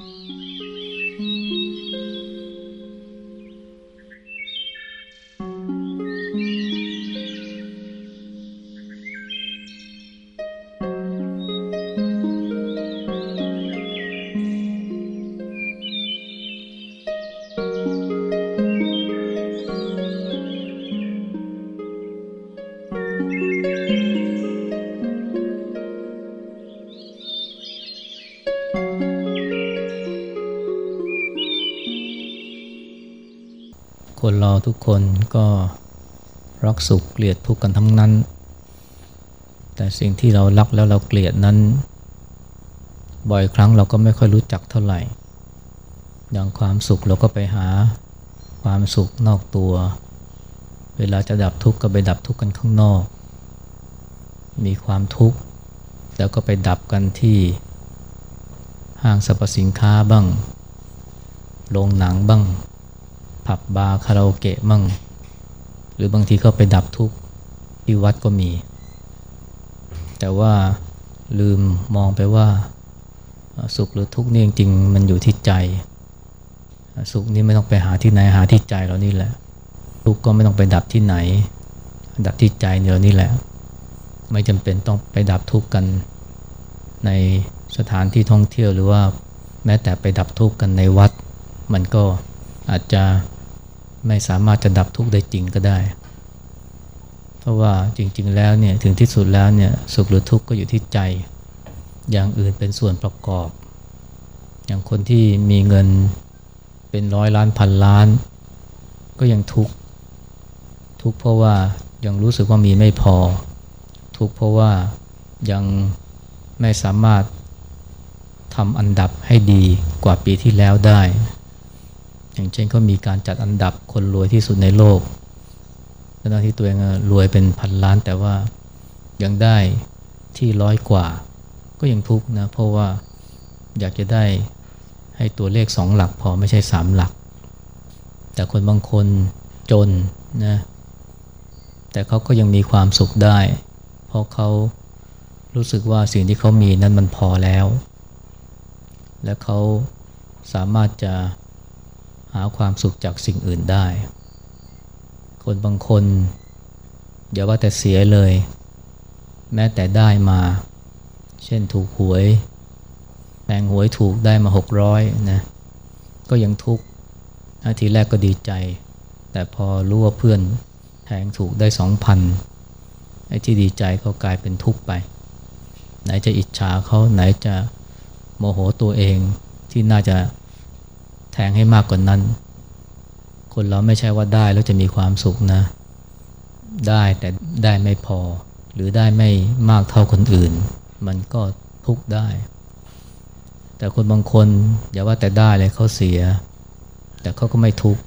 Mm-hmm. คนเราทุกคนก็รักสุขเกลียดทุกข์กันทั้งนั้น แต่สิ่งที่เรารักแล้วเราเกลียดนั้น บ่อยครั้งเราก็ไม่ค่อยรู้จักเท่าไหร่ อย่างความสุขเราก็ไปหาความสุขนอกตัว เวลาจะดับทุกข์ก็ไปดับทุกข์กันข้างนอก มีความทุกข์แล้วก็ไปดับกันที่ห้างสรรพสินค้าบ้าง โรงหนังบ้าง ผับบาร์คาราโอเกะมั่ง หรือบางทีก็ไปดับทุกข์ที่วัดก็มี แต่ว่าลืมมองไปว่า สุขหรือทุกข์นี่จริงๆมันอยู่ที่ใจ สุขนี่ไม่ต้องไปหาที่ไหนหาที่ใจเรานี่แหละ ทุกข์ก็ไม่ต้องไปดับที่ไหน ดับที่ใจเรานี่แหละ ไม่จำเป็นต้องไปดับทุกข์กัน ในสถานที่ท่องเที่ยวหรือว่าแม้แต่ไปดับทุกข์กันในวัด มันก็อาจจะ ไม่สามารถจะดับทุกข์ได้จริงก็ได้ เพราะว่าจริง ๆ แล้วเนี่ยถึงที่สุดแล้วเนี่ยสุขหรือทุกข์ก็อยู่ที่ใจ อย่างอื่นเป็นส่วนประกอบ อย่างคนที่มีเงินเป็นร้อยล้านพันล้าน ก็ยังทุกข์ทุกข์เพราะว่ายังรู้สึกว่ามีไม่พอ ทุกข์เพราะว่ายังไม่สามารถทำอันดับให้ดีกว่าปีที่แล้วได้ อย่างเช่นเขามีการจัดอันดับคนรวยที่สุดในโลกทั้งที่ตัวเองรวยเป็นพันล้านแต่ว่ายังได้ที่ร้อยกว่า ก็ยังทุกข์นะ เพราะว่าอยากจะได้ให้ตัวเลขสองหลักพอไม่ใช่สามหลัก แต่คนบางคนจนนะแต่เขาก็ยังมีความสุขได้ เพราะเขารู้สึกว่าสิ่งที่เขามีนั้นมันพอแล้ว และเขาสามารถจะ หาความสุขจากสิ่งอื่นได้ คนบางคนอย่าว่าแต่เสียเลย แม้แต่ได้มา เช่นถูกหวยแปลงหวยถูกได้มาหกร้อยนะก็ยังทุกข์ทีแรกก็ดีใจ แต่พอรู้ว่าเพื่อนแทงถูกได้สองพันไอ้ที่ดีใจก็กลายเป็นทุกข์ไป ไหนจะอิจฉาเขาไหนจะโมโหตัวเองที่น่าจะ แทงให้มากกว่านนั้น คนเราไม่ใช่ว่าได้แล้วจะมีความสุขนะ ได้แต่ได้ไม่พอ หรือได้ไม่มากเท่าคนอื่น มันก็ทุกได้ แต่คนบางคนอย่าว่าแต่ได้เลยเขาเสีย แต่เขาก็ไม่ทุกข์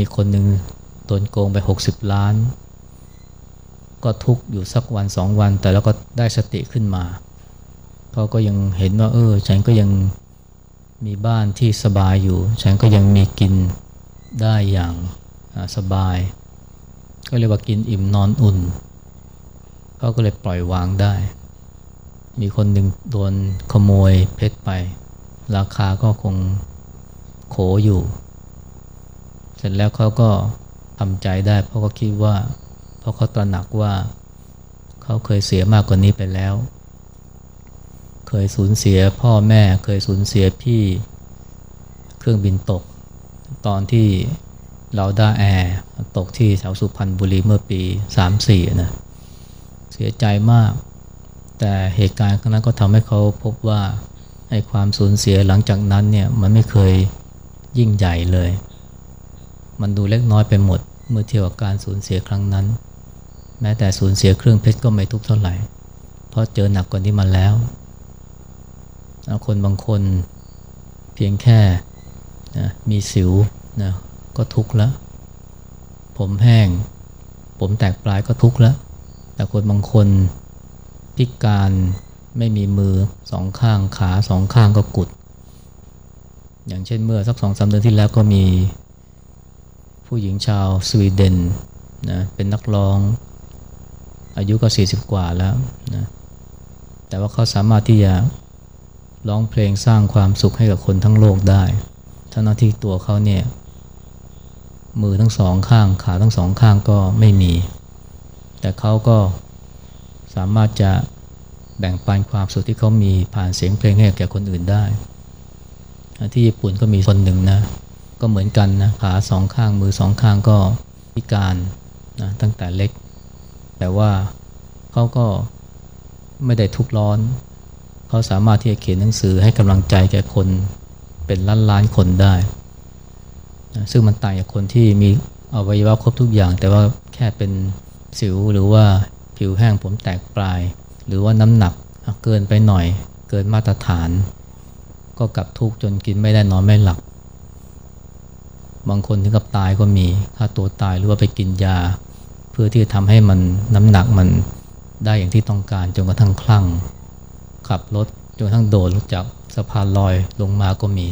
มีคนหนึ่งโดนโกงไป 60 ล้าน ก็ทุกข์อยู่สักวันสองวัน แต่แล้วก็ได้สติขึ้นมาเขาก็ยังเห็นว่า เออ ฉันก็ยัง มีบ้านที่สบายอยู่ ฉันก็ยังมีกินได้อย่างสบาย ก็เรียกว่ากินอิ่มนอนอุ่นเขาก็เลยปล่อยวางได้ มีคนหนึ่งโดนขโมยเพชรไป ราคาก็คงโขอยู่ เสร็จแล้วเขาก็ทำใจได้ เพราะเขาคิดว่า เพราะเขาตระหนักว่า เขาเคยเสียมากกว่านี้ไปแล้ว เคยสูญเสียพ่อแม่เคยสูญเสียพี่เครื่องบินตก ตอนที่เราด้าแอร์ตกที่แถวสุพรรณบุรีเมื่อปี 34นะเสียใจมาก แต่เหตุการณ์ครั้งนั้นก็ทำให้เขาพบว่าไอ้ความสูญเสียหลังจากนั้นเนี่ยมันไม่เคยยิ่งใหญ่เลย มันดูเล็กน้อยไปหมดเมื่อเทียบกับการสูญเสียครั้งนั้น แม้แต่สูญเสียเครื่องเพชรก็ไม่ทุกเท่าไหร่ เพราะเจอหนักกว่านี้มาแล้ว คนบางคนเพียงแค่นะมีสิวนะก็ทุกข์แล้ว ผมแห้ง ผมแตกปลายก็ทุกข์แล้ว แต่คนบางคนพิการไม่มีมือสองข้างขาสองข้างก็กุด อย่างเช่นเมื่อสักสองสาเดือนที่แล้วก็มีผู้หญิงชาวสวีเดนนะเป็นนักร้อง อายุก็ 40 กว่าแล้วนะแต่ว่าเขาสามารถที่จะ ร้องเพลงสร้างความสุขให้กับคนทั้งโลกได้ทั้งที่ตัวเขาเนี่ยมือทั้งสองข้างขาทั้งสองข้างก็ไม่มี แต่เขาก็สามารถจะแบ่งปันความสุขที่เขามีผ่านเสียงเพลงให้แก่คนอื่นได้ ที่ญี่ปุ่นก็มีคนหนึ่งนะ ก็เหมือนกันนะขาสองข้างมือสองข้างก็พิการนะตั้งแต่เล็ก แต่ว่าเขาก็ไม่ได้ทุกร้อน เขาสามารถที่จะเขียนหนังสือให้กำลังใจแก่คนเป็นล้านล้านคนได้นะซึ่งมันต่างจากคนที่มีอวัยวะครบทุกอย่าง แต่ว่าแค่เป็นสิวหรือว่าผิวแห้งผมแตกปลาย หรือว่าน้ำหนักเกินไปหน่อย เกินมาตรฐาน ก็กลับทุกข์จนกินไม่ได้นอนไม่หลับ บางคนถึงกับตายก็มีฆ่าตัวตายหรือว่าไปกินยา เพื่อที่จะทำให้มันน้ำหนักมันได้อย่างที่ต้องการจนกระทั่งคลั่ง ขับรถจนกระทั่งโดดลงจากสะพานลอยลงมาก็มี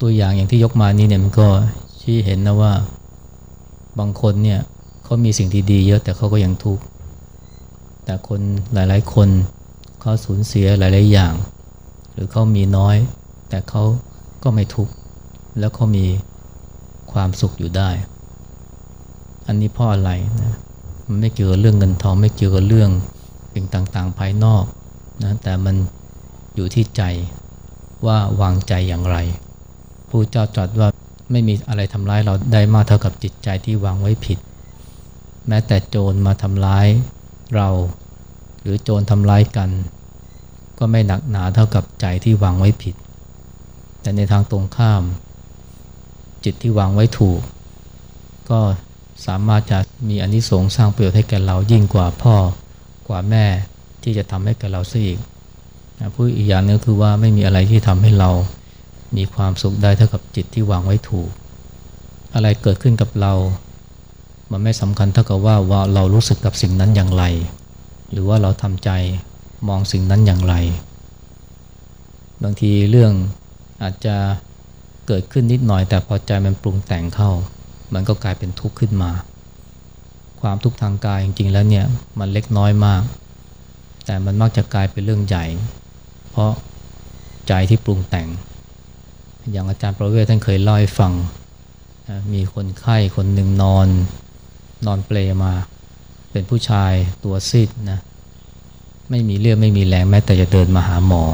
ตัวอย่างอย่างที่ยกมานี่เนี่ยมันก็ชี้เห็นนะว่าบางคนเนี่ยเขามีสิ่งที่ดีเยอะแต่เขาก็ยังทุกข์แต่คนหลายๆ คนเขาสูญเสียหลายๆอย่าง หรือเขามีน้อย แต่เขาก็ไม่ทุกข์แล้วเขามีความสุขอยู่ได้ อันนี้เพราะอะไรนะมันไม่เกี่ยวกับเรื่องเงินทองไม่เกี่ยวกับเรื่องสิ่งต่างๆ ภายนอก นะแต่มันอยู่ที่ใจว่าวางใจอย่างไร ผู้เจ้าจอดว่าไม่มีอะไรทำร้ายเราได้มากเท่ากับจิตใจที่วางไว้ผิด แม้แต่โจรมาทำร้ายเรา หรือโจรทำร้ายกัน ก็ไม่หนักหนาเท่ากับใจที่วางไว้ผิด แต่ในทางตรงข้าม จิตที่วางไว้ถูก ก็สามารถจะมีอนนิสงส์สร้างประโยชน์ให้แก่เรายิ่งกว่าพ่อกว่าแม่ ที่จะทำให้แก่เราซะอีกพูดอีกอย่างนึงคือว่าไม่มีอะไรที่ทำให้เรามีความสุขได้เท่ากับจิตที่วางไว้ถูก อะไรเกิดขึ้นกับเรา มันไม่สำคัญเท่ากับว่าว่าเรารู้สึกกับสิ่งนั้นอย่างไร หรือว่าเราทำใจมองสิ่งนั้นอย่างไร บางทีเรื่องอาจจะเกิดขึ้นนิดหน่อย แต่พอใจมันปรุงแต่งเข้า มันก็กลายเป็นทุกข์ขึ้นมา ความทุกข์ทางกายจริงๆแล้วเนี่ยมันเล็กน้อยมาก แต่มันมักจะกลายเป็นเรื่องใหญ่ เพราะใจที่ปรุงแต่ง อย่างอาจารย์ประเวศท่านเคยเล่าให้ฟัง มีคนไข้คนหนึ่งนอน นอนเปลมา เป็นผู้ชายตัวซีดนะ ไม่มีเลือดไม่มีแรงแม้แต่จะเดินมาหาหมอ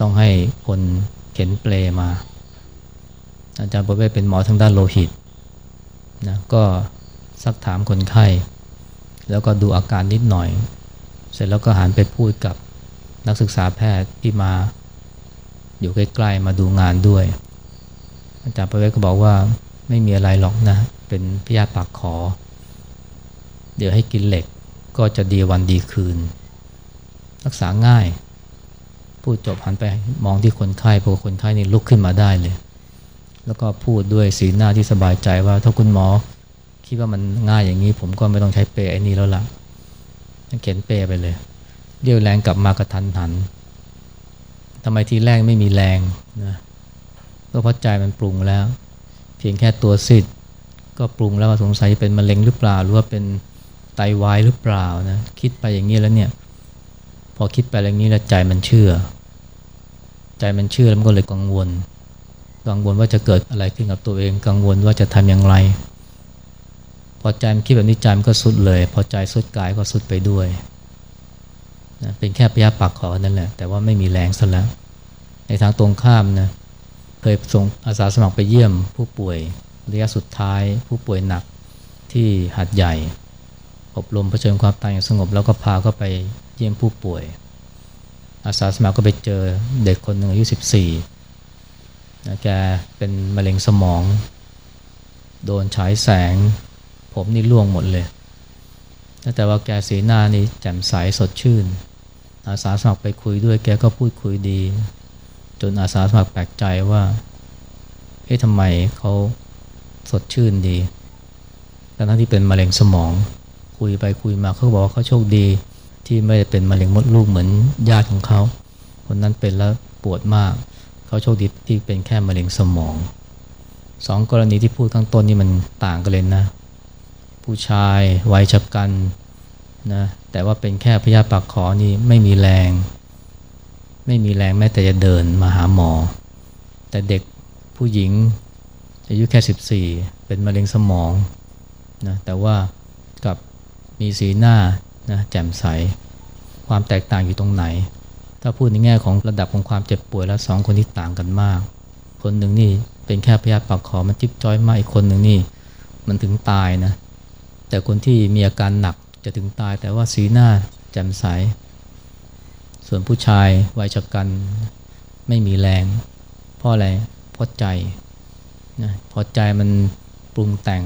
ต้องให้คนเข็นเปลมา อาจารย์ประเวศเป็นหมอทางด้านโลหิตนะก็ซักถามคนไข้ แล้วก็ดูอาการนิดหน่อย เสร็จแล้วก็หันไปพูดกับนักศึกษาแพทย์ที่มาอยู่ใกล้ๆมาดูงานด้วย อาจารย์ประเวศก็บอกว่าไม่มีอะไรหรอกนะ เป็นพยาธิปากขอ เดี๋ยวให้กินเหล็กก็จะดีวันดีคืน รักษาง่าย พูดจบหันไปมองที่คนไข้พอคนไข้นี่ลุกขึ้นมาได้เลย แล้วก็พูดด้วยสีหน้าที่สบายใจว่าถ้าคุณหมอ คิดว่ามันง่ายอย่างนี้ ผมก็ไม่ต้องใช้เปรย์ไอ้นี่แล้วละ่ะ เขียนเปรย์ไปเลยเรียวแรงกลับมากระทันหันทำไมทีแรกไม่มีแรงนะก็เพราะใจมันปรุงแล้ว เพียงแค่ตัวซิดก็ปรุงแล้วว่าสงสัยเป็นมะเร็งหรือเปล่า หรือว่าเป็นไตาวายหรือเปล่านะคิดไปอย่างนี้แล้วเนี่ยพอคิดไปอย่างนี้แล้วใจมันเชื่อ ใจมันเชื่อแล้วมันก็เลยกังวล กังวลว่าจะเกิดอะไรขึ้นกับตัวเอง กังวลว่าจะทำอย่างไร พอใจมันคิดแบบนี้ใจมันก็สุดเลย พอใจสุดกายก็สุดไปด้วยนะเป็นแค่พยาปากขอนั่นแหละ แต่ว่าไม่มีแรงซะแล้ว ในทางตรงข้ามนะเคยส่งอาสาสมัครไปเยี่ยมผู้ป่วยระยะสุดท้ายผู้ป่วยหนักที่หัดใหญ่ อบรมเผชิญความตายอย่างสงบ แล้วก็พาเขาไปเยี่ยมผู้ป่วย อาสาสมัครก็ไปเจอเด็กคนหนึ่งอายุ 14นะแกเป็นมะเร็งสมอง โดนฉายแสง ผมนี่ร่วงหมดเลย แต่ว่าแกสีหน้านี่แจ่มใสสดชื่น อาสาสมัครไปคุยด้วยแกก็พูดคุยดี จนอาสาสมัครแปลกใจว่า เอ๊ะทำไมเขาสดชื่นดีทั้งที่เป็นมะเร็งสมอง คุยไปคุยมาเขาบอกว่าเขาโชคดี ที่ไม่ได้เป็นมะเร็งมดลูกเหมือนญาติของเขาคนนั้นเป็นแล้วปวดมากเขาโชคดีที่เป็นแค่มะเร็งสมองสองกรณีที่พูดข้างต้นนี่มันต่างกันเลยนะ ผู้ชายวัยชะกันนะแต่ว่าเป็นแค่พยาปากขอนี่ไม่มีแรง ไม่มีแรงแม้แต่จะเดินมาหาหมอ แต่เด็กผู้หญิงอายุแค่ 14 เป็นมะเร็งสมองนะแต่ว่ากับมีสีหน้านะแจ่มใส ความแตกต่างอยู่ตรงไหน ถ้าพูดในแง่ของระดับของความเจ็บป่วยแล้วสองคนที่ต่างกันมาก คนหนึ่งนี่เป็นแค่พยาธิปากคอมันจิ๊บจ้อยมากอีกคนหนึ่งนี่มันถึงตายนะ แต่คนที่มีอาการหนักจะถึงตายแต่ว่าสีหน้าแจ่มใส ส่วนผู้ชายวัยชกันไม่มีแรง เพราะอะไรเพราะใจนะพอใจมันปรุงแต่ง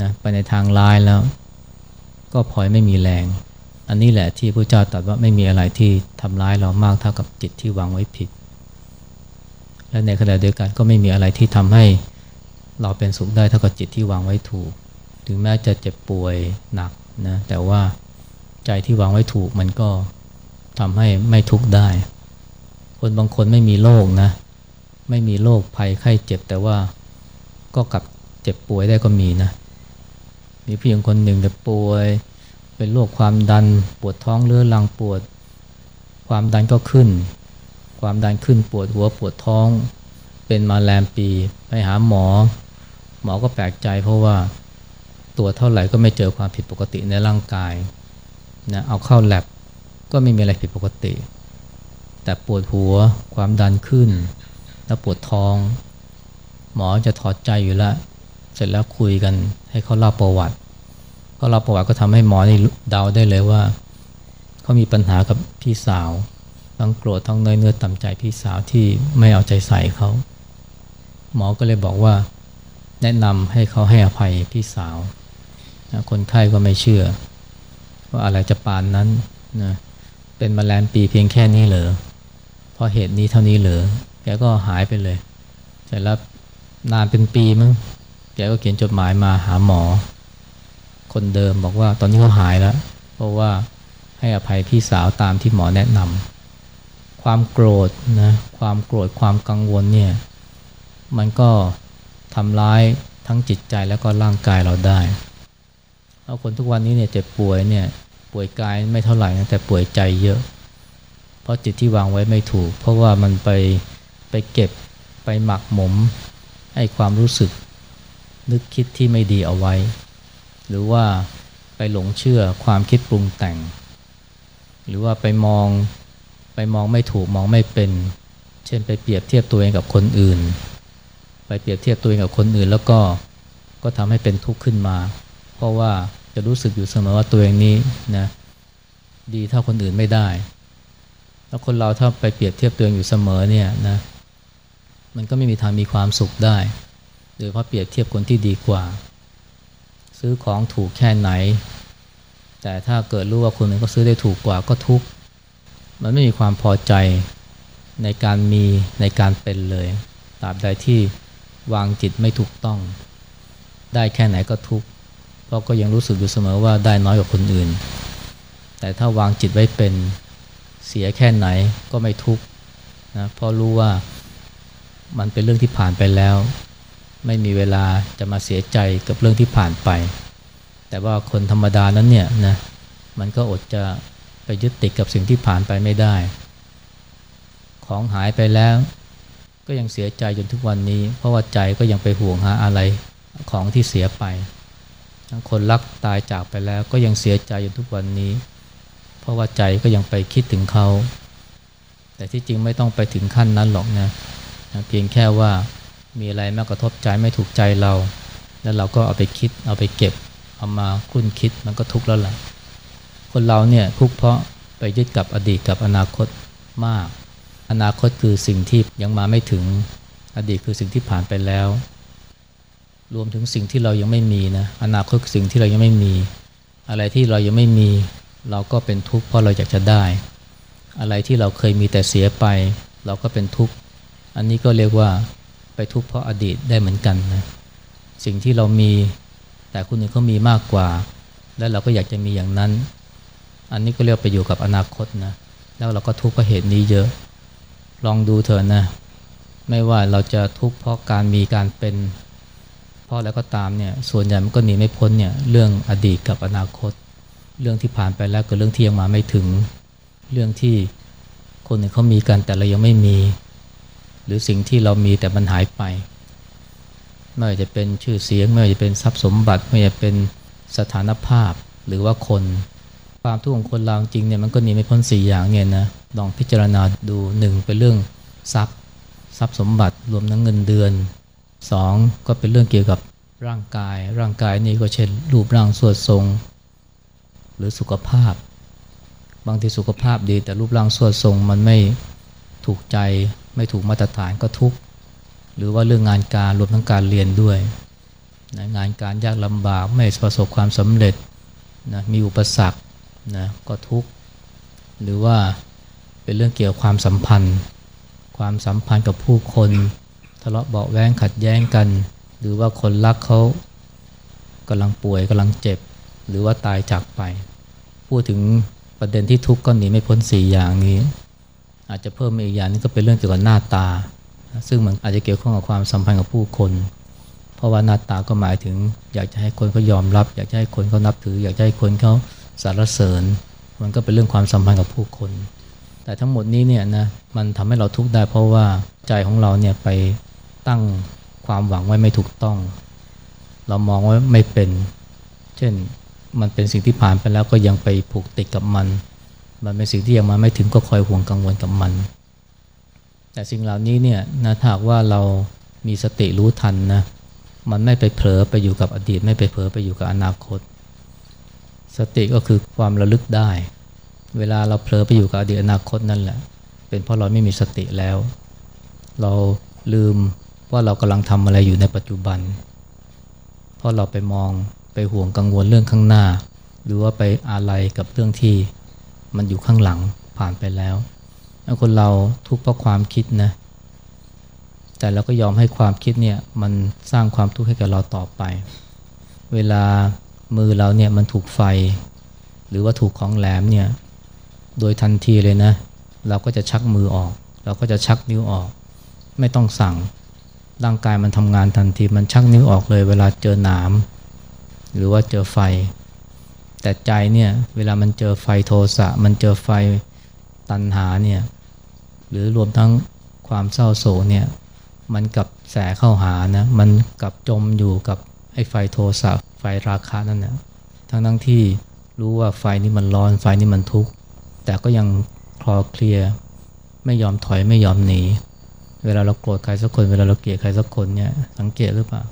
นะไปในทางร้ายแล้ว ก็พลอยไม่มีแรง อันนี้แหละที่พระเจ้าตรัสว่าไม่มีอะไรที่ทำร้ายเรามากเท่ากับจิตที่วางไว้ผิด และในขณะเดียวกันก็ไม่มีอะไรที่ทำให้เราเป็นสุขได้เท่ากับจิตที่วางไว้ถูก ถึงแม้จะเจ็บป่วยหนักนะแต่ว่าใจที่วางไว้ถูกมันก็ทำให้ไม่ทุกข์ได้ คนบางคนไม่มีโรคนะ ไม่มีโรคภัยไข้เจ็บแต่ว่าก็กลับเจ็บป่วยได้ก็มีนะ มีผู้หญิงคนหนึ่งแต่ป่วย เป็นโรคความดันปวดท้องเรื้อรังปวด ความดันก็ขึ้น ความดันขึ้นปวดหัวปวดท้อง เป็นมาแรมปี ไปหาหมอ หมอก็แปลกใจเพราะว่า ตรวเท่าไหร่ก็ไม่เจอความผิดปกติในร่างกายนะเอาเข้าแลบก็ไม่มีอะไรผิดปกติ แต่ปวดหัวความดันขึ้น แล้วปวดท้อง หมอจะถอดใจอยู่แล้ว เสร็จแล้วคุยกันให้เขาเล่าประวัติเขาเล่าประวัติก็ทำให้หมอนี่เดาได้เลยว่าเขามีปัญหากับพี่สาว ทั้งโกรธทั้งเนื้อเนื้อต่ำใจพี่สาวที่ไม่เอาใจใส่เขา หมอก็เลยบอกว่า แนะนำให้เขาให้อภัยพี่สาว นะคนไข้ก็ไม่เชื่อ ว่าอะไรจะปานนั้นนะเป็นมาแรมปีเพียงแค่นี้เหรอเพราะเหตุนี้เท่านี้เหรอแกก็หายไปเลยเสร็จแล้วนานเป็นปีมั้งแกก็เขียนจดหมายมาหาหมอ คนเดิมบอกว่าตอนนี้เขาหายแล้ว เพราะว่าให้อภัยพี่สาวตามที่หมอแนะนำความโกรธนะความโกรธความกังวลเนี่ยมันก็ทำร้ายทั้งจิตใจแล้วก็ร่างกายเราได้ เอาคนทุกวันนี้เนี่ยเจ็บป่วยเนี่ยป่วยกายไม่เท่าไหร่นะแต่ป่วยใจเยอะ เพราะจิตที่วางไว้ไม่ถูก เพราะว่ามันไปไปเก็บไปหมักหมมให้ความรู้สึก นึกคิดที่ไม่ดีเอาไว้ หรือว่าไปหลงเชื่อความคิดปรุงแต่ง หรือว่าไปมองไปมองไม่ถูกมองไม่เป็น เช่นไปเปรียบเทียบตัวเองกับคนอื่น ไปเปรียบเทียบตัวเองกับคนอื่นแล้วก็ก็ทำให้เป็นทุกข์ขึ้นมา เพราะว่า จะรู้สึกอยู่เสมอว่าตัวเองนี้นะดีเท่าคนอื่นไม่ได้ แล้วคนเราถ้าไปเปรียบเทียบตัวเองอยู่เสมอเนี่ยนะมันก็ไม่มีทางมีความสุขได้ โดยเพราะเปรียบเทียบคนที่ดีกว่า ซื้อของถูกแค่ไหน แต่ถ้าเกิดรู้ว่าคนอื่นก็ซื้อได้ถูกกว่าก็ทุกข์มันไม่มีความพอใจในการมีในการเป็นเลยตราบใดที่วางจิตไม่ถูกต้อง ได้แค่ไหนก็ทุกข์ เพราะก็ยังรู้สึกอยู่เสมอว่าได้น้อยกว่าคนอื่น แต่ถ้าวางจิตไว้เป็นเสียแค่ไหนก็ไม่ทุกข์นะเพราะรู้ว่ามันเป็นเรื่องที่ผ่านไปแล้ว ไม่มีเวลาจะมาเสียใจกับเรื่องที่ผ่านไป แต่ว่าคนธรรมดานั้นเนี่ยนะมันก็อดจะไปยึดติดกับสิ่งที่ผ่านไปไม่ได้ ของหายไปแล้ว ก็ยังเสียใจจนทุกวันนี้ เพราะว่าใจก็ยังไปห่วงหาอะไรของที่เสียไป คนรักตายจากไปแล้วก็ยังเสียใจอยู่ทุกวันนี้ เพราะว่าใจก็ยังไปคิดถึงเขา แต่ที่จริงไม่ต้องไปถึงขั้นนั้นหรอกนะนะเพียงแค่ว่ามีอะไรมากระทบใจไม่ถูกใจเรา แล้วเราก็เอาไปคิดเอาไปเก็บ เอามาคุ้นคิดมันก็ทุกข์แล้วล่ะคนเราเนี่ยทุกข์เพราะไปยึดกับอดีตกับอนาคตมาก อนาคตคือสิ่งที่ยังมาไม่ถึงอดีตคือสิ่งที่ผ่านไปแล้ว รวมถึงสิ่งที่เรายังไม่มีนะอนาคตสิ่งที่เรายังไม่มี อะไรที่เรายังไม่มี เราก็เป็นทุกข์เพราะเราอยากจะได้ อะไรที่เราเคยมีแต่เสียไป เราก็เป็นทุกข์อันนี้ก็เรียกว่าไปทุกข์เพราะอดีตได้เหมือนกันนะสิ่งที่เรามีแต่คนอื่นเขามีมากกว่า แล้วเราก็อยากจะมีอย่างนั้น อันนี้ก็เรียกไปอยู่กับอนาคตนะแล้วเราก็ทุกข์เพราะเหตุนี้เยอะ ลองดูเถอะนะ ไม่ว่าเราจะทุกข์เพราะการมีการเป็น ราะแล้วก็ตามเนี่ยส่วนใหญ่มันก็หนีไม่พ้นเนี่ยเรื่องอดีตกับอนาคต เรื่องที่ผ่านไปแล้วกับเรื่องที่ยังมาไม่ถึง เรื่องที่คนอื่นเขามีกันแต่เรายังไม่มี หรือสิ่งที่เรามีแต่มันหายไปไม่ว่าจะเป็นชื่อเสียงไม่ว่าจะเป็นทรัพย์สมบัติไม่ว่าจะเป็นสถานภาพหรือว่าคนความทุกข์ของคนเราจริงเนี่ยมันก็หนีไม่พ้นสี่อย่างเนี่ยนะลองพิจารณาดูหนึ่งเป็นเรื่องทรัพย์ ทรัพย์สมบัติรวมทั้งเงินเดือน สองก็เป็นเรื่องเกี่ยวกับร่างกาย ร่างกายนี่ก็เช่น รูปร่างส่วดทรง หรือสุขภาพ บางทีสุขภาพดี แต่รูปร่างส่วดทรงมันไม่ถูกใจ ไม่ถูกมาตรฐานก็ทุกข์หรือว่าเรื่องงานการรวมทั้งการเรียนด้วยนะงานการยากลำบากไม่ประสบความสำเร็จนะมีอุปสรรคนะก็ทุกข์หรือว่าเป็นเรื่องเกี่ยวกับความสัมพันธ์ ความสัมพันธ์กับผู้คน ทะเลาะเบาแวงขัดแย้งกัน หรือว่าคนรักเขากำลังป่วยกำลังเจ็บ หรือว่าตายจากไป พูดถึงประเด็นที่ทุกข์ก็หนีไม่พ้นสี่อย่างนี้ อาจจะเพิ่มอีกอย่างนึงก็เป็นเรื่องเกี่ยวกับหน้าตา ซึ่งมันอาจจะเกี่ยวข้องกับความสัมพันธ์กับผู้คน เพราะว่าหน้าตาก็หมายถึง อยากจะให้คนเขายอมรับ อยากจะให้คนเขานับถือ อยากจะให้คนเขาสรรเสริญ มันก็เป็นเรื่องความสัมพันธ์กับผู้คน แต่ทั้งหมดนี้เนี่ยนะมันทำให้เราทุกข์ได้เพราะว่าใจของเราเนี่ยไป ตั้งความหวังไว้ไม่ถูกต้อง เรามองว่าไม่เป็น เช่นมันเป็นสิ่งที่ผ่านไปแล้วก็ยังไปผูกติดกับมัน มันเป็นสิ่งที่ยังมาไม่ถึงก็คอยห่วงกังวลกับมัน แต่สิ่งเหล่านี้เนี่ยนะถ้าว่าเรามีสติรู้ทันนะมันไม่ไปเผลอไปอยู่กับอดีต ไม่ไปเผลอไปอยู่กับอนาคต สติก็คือความระลึกได้ เวลาเราเผลอไปอยู่กับอดีตอนาคตนั่นแหละ เป็นเพราะเราไม่มีสติแล้ว เราลืม ว่าเรากำลังทำอะไรอยู่ในปัจจุบัน เพราะเราไปมองไปห่วงกังวลเรื่องข้างหน้า หรือว่าไปอะไรกับเรื่องที่มันอยู่ข้างหลังผ่านไปแล้วแล้วคนเราทุกข์เพราะความคิดนะแต่เราก็ยอมให้ความคิดเนี่ยมันสร้างความทุกข์ให้กับเราต่อไป เวลามือเราเนี่ยมันถูกไฟ หรือว่าถูกของแหลมเนี่ยโดยทันทีเลยนะ เราก็จะชักมือออก เราก็จะชักนิ้วออก ไม่ต้องสั่ง ร่างกายมันทำงานทันทีมันชักนิ้วออกเลยเวลาเจอหนาม หรือว่าเจอไฟ แต่ใจเนี่ยเวลามันเจอไฟโทสะ มันเจอไฟตัณหาเนี่ยหรือรวมทั้งความเศร้าโศกเนี่ยมันกับแสเข้าหานะมันกับจมอยู่กับไอ้ไฟโทสะไฟราคานั่นนะทั้งทั้งที่รู้ว่าไฟนี้มันร้อนไฟนี้มันทุกข์แต่ก็ยังคลอเคลียไม่ยอมถอยไม่ยอมหนี เวลาเราโกรธใครสักคน เวลาเราเกลียดใครสักคนเนี่ยสังเกตหรือเปล่า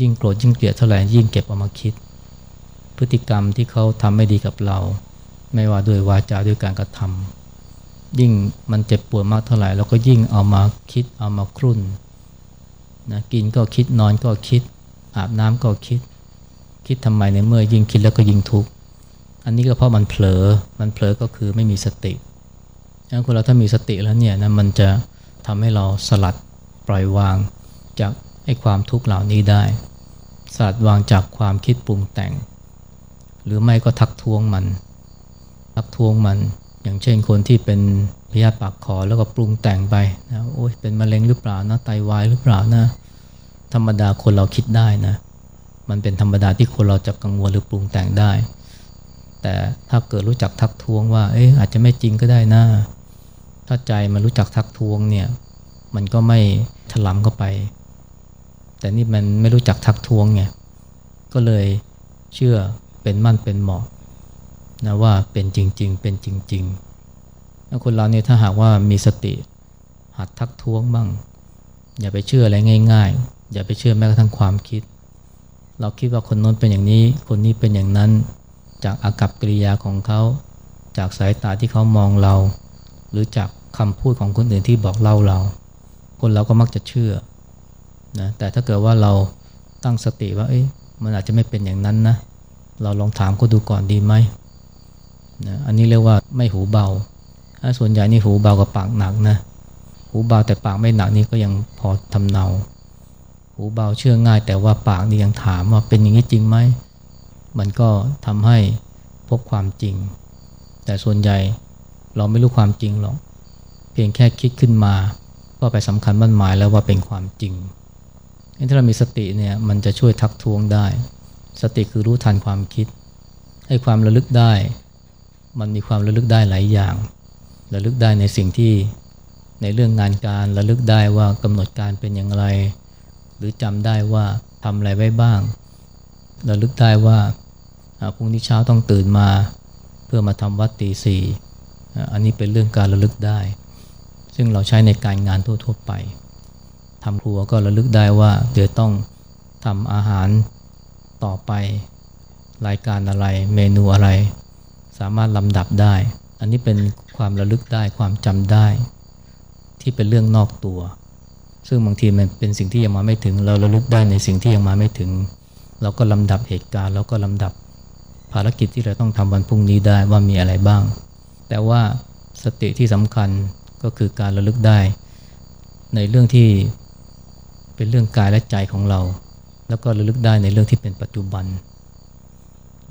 ยิ่งโกรธยิ่งเกลียดเท่าไหร่ยิ่งเก็บเอามาคิด พฤติกรรมที่เขาทำไม่ดีกับเรา ไม่ว่าด้วยวาจาด้วยการกระทำยิ่งมันเจ็บปวดมากเท่าไหร่เราก็ยิ่งเอามาคิดเอามาครุ่นนะกินก็คิดนอนก็คิด อาบน้ำก็คิด คิดทำไมในเมื่อยิ่งคิดแล้วก็ยิ่งทุกข์อันนี้ก็เพราะมันเผลอมันเผลอก็คือไม่มีสติดังนั้นคนเราถ้ามีสติแล้วเนี่ยนะมันจะ ทำให้เราสลัดปล่อยวางจากไอ้ความทุกข์เหล่านี้ได้ สลัดวางจากความคิดปรุงแต่ง หรือไม่ก็ทักท้วงมัน ทักท้วงมัน อย่างเช่นคนที่เป็นพยาธิปากคอแล้วก็ปรุงแต่งไปนะโอ้ยเป็นมะเร็งหรือเปล่านะไตาวายหรือเปล่านะ ธรรมดาคนเราคิดได้นะ มันเป็นธรรมดาที่คนเราจะกังวลหรือปรุงแต่งได้ แต่ถ้าเกิดรู้จักทักท้วงว่า เอ๊ะอาจจะไม่จริงก็ได้นะ ถ้าใจมันรู้จักทักท้วงเนี่ย มันก็ไม่ถลำเข้าไป แต่นี่มันไม่รู้จักทักท้วงไงก็เลยเชื่อเป็นมั่นเป็นเหมาะนะว่าเป็นจริง ๆ เป็นจริงๆแล้วคนเราเนี่ยถ้าหากว่ามีสติ หัดทักท้วงบ้าง อย่าไปเชื่ออะไรง่าย ๆ อย่าไปเชื่อแม้กระทั่งความคิด เราคิดว่าคนโน้นเป็นอย่างนี้ คนนี้เป็นอย่างนั้น จากอากับกิริยาของเขา จากสายตาที่เขามองเรา หรือจากคำพูดของคนอื่นที่บอกเล่าเรา คนเราก็มักจะเชื่อนะแต่ถ้าเกิดว่าเราตั้งสติว่าเอ๊ะมันอาจจะไม่เป็นอย่างนั้นนะเราลองถามก็ดูก่อนดีไหมนะอันนี้เรียกว่าไม่หูเบาถ้าส่วนใหญ่นี่หูเบากับปากหนักนะหูเบาแต่ปากไม่หนักนี่ก็ยังพอทำเนา หูเบาเชื่อง่าย แต่ว่าปากนี่ยังถามว่าเป็นอย่างนี้จริงไหมมันก็ทำให้พบความจริง แต่ส่วนใหญ่ เราไม่รู้ความจริงหรอก เพียงแค่คิดขึ้นมา ก็ไปสำคัญมั่นหมายแล้วว่าเป็นความจริงถ้าเรามีสติเนี่ยมันจะช่วยทักท้วงได้ สติคือรู้ทันความคิด ให้ความระลึกได้ มันมีความระลึกได้หลายอย่าง ระลึกได้ในสิ่งที่ในเรื่องงานการระลึกได้ว่ากำหนดการเป็นอย่างไร หรือจำได้ว่าทำอะไรไว้บ้าง ระลึกได้ว่าพรุ่งนี้เช้าต้องตื่นมา เพื่อมาทำวัดตีสี่ อันนี้เป็นเรื่องการระลึกได้ ซึ่งเราใช้ในการงานทั่วๆไปทำครัวก็ระลึกได้ว่าเดี๋ยวต้องทำอาหารต่อไปรายการอะไรเมนูอะไร สามารถลำดับได้ อันนี้เป็นความระลึกได้ความจำได้ ที่เป็นเรื่องนอกตัว ซึ่งบางทีมันเป็นสิ่งที่ยังมาไม่ถึง เราระลึกได้ในสิ่งที่ยังมาไม่ถึง เราก็ลำดับเหตุการณ์แล้วก็ลำดับภารกิจที่เราต้องทำวันพรุ่งนี้ได้ว่ามีอะไรบ้าง แต่ว่าสติที่สำคัญก็คือการระลึกได้ ในเรื่องที่เป็นเรื่องกายและใจของเรา แล้วก็ระลึกได้ในเรื่องที่เป็นปัจจุบัน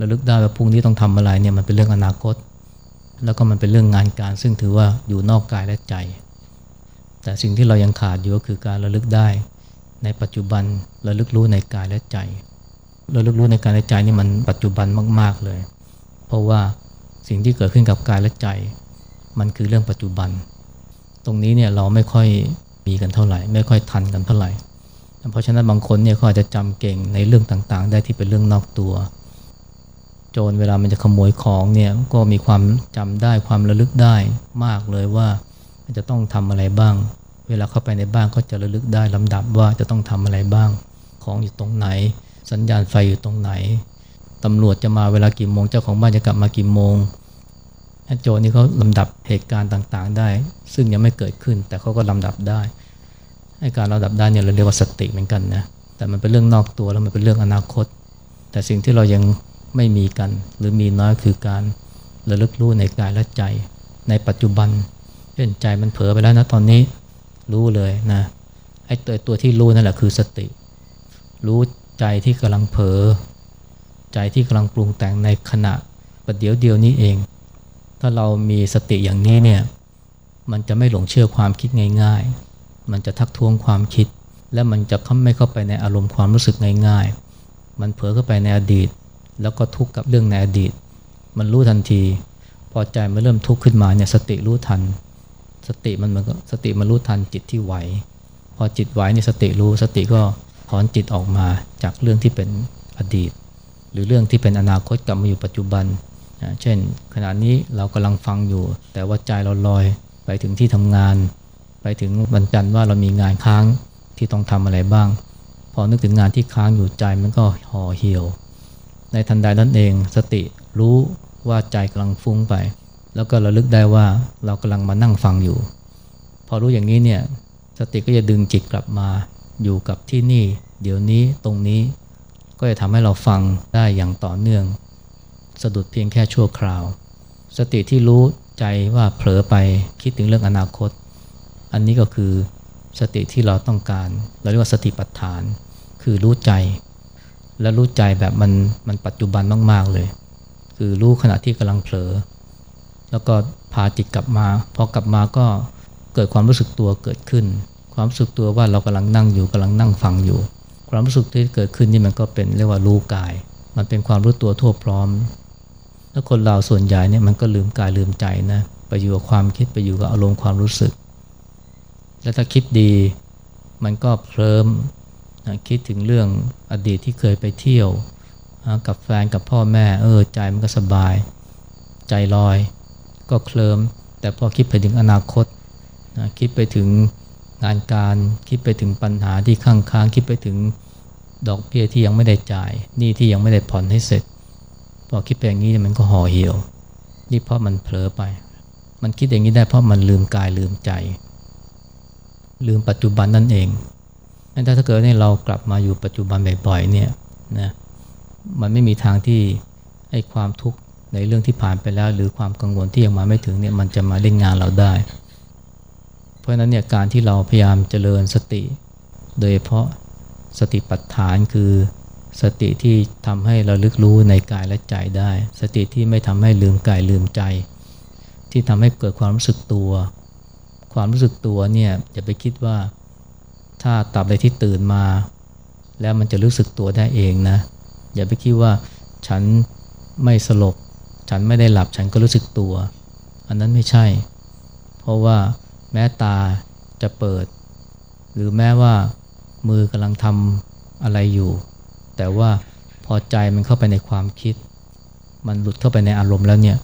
ระลึกได้ว่าพรุ่งนี้ต้องทำอะไรเนี่ยมันเป็นเรื่องอนาคต แล้วก็มันเป็นเรื่องงานการ ซึ่งถือว่าอยู่นอกกายและใจ แต่สิ่งที่เรายังขาดอยู่ก็คือการระลึกได้ ในปัจจุบันระลึกรู้ในกายและใจระลึกรู้ในกายและใจนี่มันปัจจุบันมาก ๆเลย เพราะว่า สิ่งที่เกิดขึ้นกับกายและใจ มันคือเรื่องปัจจุบัน ตรงนี้เนี่ยเราไม่ค่อยมีกันเท่าไหร่ ไม่ค่อยทันกันเท่าไหร่ เพราะฉะนั้นบางคนเนี่ยเขาอาจจะจำเก่งในเรื่องต่างๆ ได้ที่เป็นเรื่องนอกตัว โจรเวลามันจะขโมยของเนี่ยก็มีความจำได้ความระลึกได้มากเลยว่าจะต้องทำอะไรบ้าง เวลาเข้าไปในบ้านก็จะระลึกได้ลำดับว่าจะต้องทำอะไรบ้าง ของอยู่ตรงไหน สัญญาณไฟอยู่ตรงไหน ตำรวจจะมาเวลากี่โมง เจ้าของบ้านจะกลับมากี่โมงโจนี่เขาลำดับเหตุการณ์ต่างๆได้ ซึ่งยังไม่เกิดขึ้น แต่เขาก็ลำดับได้ให้การเราดับได้เนี่ยเราเรียกว่าสติเหมือนกันนะแต่มันเป็นเรื่องนอกตัวแล้วมันเป็นเรื่องอนาคต แต่สิ่งที่เรายังไม่มีกัน หรือมีน้อยคือการระลึกรู้ในกายและใจ ในปัจจุบันเช่นใจมันเผลอไปแล้วนะตอนนี้รู้เลยนะไอ้ตัวตัวที่รู้นั่นแหละคือสติ รู้ใจที่กำลังเผลอ ใจที่กำลังปรุงแต่งในขณะประเดี๋ยวเดียวนี้เอง ถ้าเรามีสติอย่างนี้เนี่ยมันจะไม่หลงเชื่อความคิดง่ายๆ มันจะทักท้วงความคิด และมันจะเข้าไม่เข้าไปในอารมณ์ความรู้สึกง่ายๆ มันเผลอเข้าไปในอดีต แล้วก็ทุกข์กับเรื่องในอดีต มันรู้ทันที พอใจมันเริ่มทุกข์ขึ้นมาเนี่ยสติรู้ทัน สติมันมันสติมันรู้ทันจิตที่ไหว พอจิตไหวเนี่ยสติรู้สติก็ถอนจิตออกมาจากเรื่องที่เป็นอดีต หรือเรื่องที่เป็นอนาคตกลับมาอยู่ปัจจุบันเช่น ขณะนี้เรากำลังฟังอยู่ แต่ว่าใจเราลอยไปถึงที่ทำงาน ไปถึงวันจันทร์ว่าเรามีงานค้างที่ต้องทำอะไรบ้าง พอนึกถึงงานที่ค้างอยู่ใจมันก็ห่อเหี่ยว ในทันใดนั้นเองสติรู้ว่าใจกำลังฟุ้งไป แล้วก็ระลึกได้ว่าเรากำลังมานั่งฟังอยู่ พอรู้อย่างนี้เนี่ยสติก็จะดึงจิตกลับมาอยู่กับที่นี่ เดี๋ยวนี้ตรงนี้ ก็จะทำให้เราฟังได้อย่างต่อเนื่อง สะดุดเพียงแค่ชั่วคราว สติที่รู้ใจว่าเผลอไปคิดถึงเรื่องอนาคต อันนี้ก็คือสติที่เราต้องการ เราเรียกว่าสติปัฏฐาน คือรู้ใจ และรู้ใจแบบมันมันปัจจุบันมากๆเลย คือรู้ขณะที่กำลังเผลอ แล้วก็พาจิตกลับมาพอกลับมาก็เกิดความรู้สึกตัวเกิดขึ้น ความรู้สึกตัวว่าเรากำลังนั่งอยู่กำลังนั่งฟังอยู่ ความรู้สึกที่เกิดขึ้นนี่มันก็เป็นเรียกว่ารู้กาย มันเป็นความรู้ตัวทั่วพร้อม แล้วคนเราส่วนใหญ่เนี่ยมันก็ลืมกายลืมใจนะไปอยู่กับความคิดไปอยู่กับอารมณ์ความรู้สึก แล้วถ้าคิดดีมันก็เคลิมคิดถึงเรื่องอดีตที่เคยไปเที่ยวกับแฟนกับพ่อแม่เออใจมันก็สบาย ใจลอย ก็เคลิมแต่พอคิดไปถึงอนาคตนะคิดไปถึง งานการคิดไปถึงปัญหาที่ข้างค้างคิดไปถึงดอกเบี้ยที่ยังไม่ได้จ่ายหนี้ที่ยังไม่ได้ผ่อนให้เสร็จพอคิดไปอย่างนี้มันก็ห่อเหี่ยว นี่เพราะมันเผลอไป มันคิดอย่างนี้ได้เพราะมันลืมกายลืมใจ ลืมปัจจุบันนั่นเองถ้าถ้าเกิดเนี่ยเรากลับมาอยู่ปัจจุบันบ่อยๆเนี่ยนะมันไม่มีทางที่ให้ความทุกข์ในเรื่องที่ผ่านไปแล้ว หรือความกังวลที่ยังมาไม่ถึงเนี่ยมันจะมาเล่นงานเราได้ เพราะฉะนั้นเนี่ยการที่เราพยายามเจริญสติ โดยเพราะสติปัฏฐานคือสติที่ทำให้เราลึกรู้ในกายและใจได้ สติที่ไม่ทำให้ลืมกายลืมใจ ที่ทำให้เกิดความรู้สึกตัว ความรู้สึกตัวเนี่ยอย่าไปคิดว่าถ้าตับใดที่ตื่นมา แล้วมันจะรู้สึกตัวได้เองนะ อย่าไปคิดว่าฉันไม่สลบ ฉันไม่ได้หลับฉันก็รู้สึกตัว อันนั้นไม่ใช่ เพราะว่า แม้ตาจะเปิด หรือแม้ว่ามือกำลังทำอะไรอยู่ แต่ว่าพอใจมันเข้าไปในความคิด มันหลุดเข้าไปในอารมณ์แล้วเนี่ย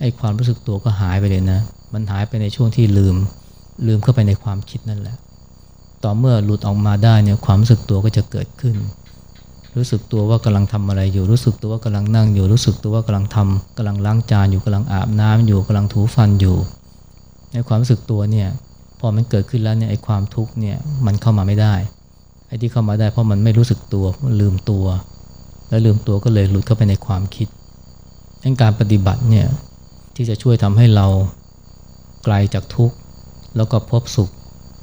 ไอ้ความรู้สึกตัวก็หายไปเลยนะ มันหายไปในช่วงที่ลืม ลืมเข้าไปในความคิดนั่นแหละ ต่อเมื่อหลุดออกมาได้เนี่ยความรู้สึกตัวก็จะเกิดขึ้น รู้สึกตัวว่ากำลังทำอะไรอยู่ รู้สึกตัวว่ากำลังนั่งอยู่ รู้สึกตัวว่ากำลังทำกำลังล้างจานอยู่กำลังอาบน้ำอยู่กำลังถูฟันอยู่ ในความรู้สึกตัวเนี่ยพอมันเกิดขึ้นแล้วเนี่ยไอ้ความทุกข์เนี่ยมันเข้ามาไม่ได้ไอ้ที่เข้ามาได้เพราะมันไม่รู้สึกตัวมันลืมตัว แล้วลืมตัวก็เลยหลุดเข้าไปในความคิดดังการปฏิบัติเนี่ยที่จะช่วยทำให้เราไกลจากทุกข์แล้วก็พบสุข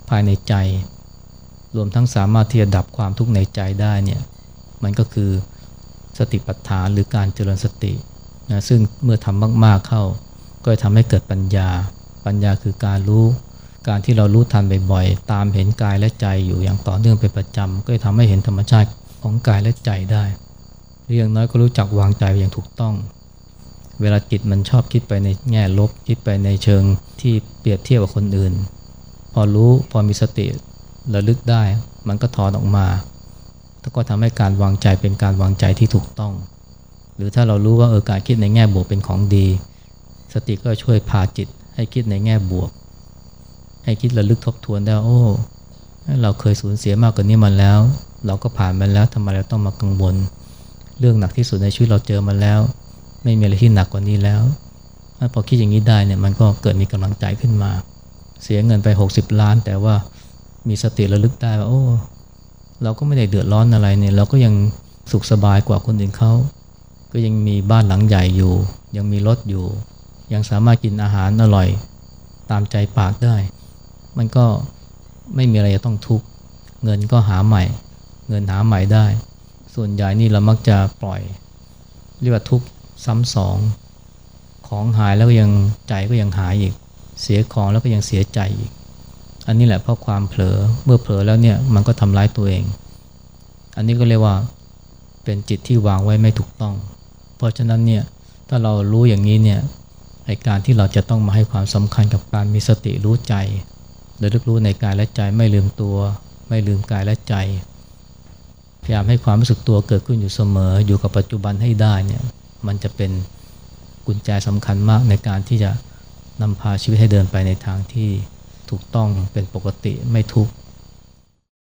ภายในใจ รวมทั้งสามารถที่จะดับความทุกข์ในใจได้เนี่ยมันก็คือสติปัฏฐานหรือการเจริญสตินะซึ่งเมื่อทำมากๆเข้า ก็จะทำให้เกิดปัญญา ปัญญาคือการรู้ การที่เรารู้ทันบ่อยๆ ตามเห็นกายและใจอยู่อย่างต่อเนื่องเป็นประจำ ก็จะทำให้เห็นธรรมชาติของกายและใจได้เรียงน้อยก็รู้จักวางใจอย่างถูกต้อง เวลาจิตมันชอบคิดไปในแง่ลบ คิดไปในเชิงที่เปรียบเทียบกับคนอื่น พอรู้พอมีสติระลึกได้ มันก็ถอนออกมาแล้วก็ทำให้การวางใจเป็นการวางใจที่ถูกต้อง หรือถ้าเรารู้ว่าเออการคิดในแง่บวกเป็นของดี สติก็ช่วยพาจิต ให้คิดในแง่บวก ให้คิดระลึกทบทวนได้โอ้ เราเคยสูญเสียมากกว่านี้มาแล้ว เราก็ผ่านมาแล้วทำไมเราต้องมากังวล เรื่องหนักที่สุดในชีวิตเราเจอมาแล้ว ไม่มีอะไรที่หนักกว่านี้แล้วพอคิดอย่างนี้ได้เนี่ยมันก็เกิดมีกำลังใจขึ้นมา เสียเงินไป 60 ล้าน แต่ว่ามีสติระลึกได้ว่าโอ้เราก็ไม่ได้เดือดร้อนอะไรเนี่ย เราก็ยังสุขสบายกว่าคนอื่นเขาก็ยังมีบ้านหลังใหญ่อยู่ ยังมีรถอยู่ ยังสามารถกินอาหารอร่อยตามใจปากได้ มันก็ไม่มีอะไรจะต้องทุกข์เงินก็หาใหม่ เงินหาใหม่ได้ ส่วนใหญ่นี่เรามักจะปล่อย เรียกว่าทุกข์ซ้ำสอง ของหายแล้วก็ยังใจก็ยังหายอีก เสียของแล้วก็ยังเสียใจอีก อันนี้แหละเพราะความเผลอเมื่อเผลอแล้วเนี่ยมันก็ทำร้ายตัวเอง อันนี้ก็เรียกว่าเป็นจิตที่วางไว้ไม่ถูกต้อง เพราะฉะนั้นเนี่ยถ้าเรารู้อย่างนี้เนี่ย ในการที่เราจะต้องมาให้ความสำคัญกับการมีสติรู้ใจระลึกรู้ในกายและใจไม่ลืมตัว ไม่ลืมกายและใจ พยายามให้ความรู้สึกตัวเกิดขึ้นอยู่เสมอ อยู่กับปัจจุบันให้ได้เนี่ยมันจะเป็นกุญแจสำคัญมากในการที่จะนำพาชีวิตให้เดินไปในทางที่ถูกต้องเป็นปกติไม่ทุกข์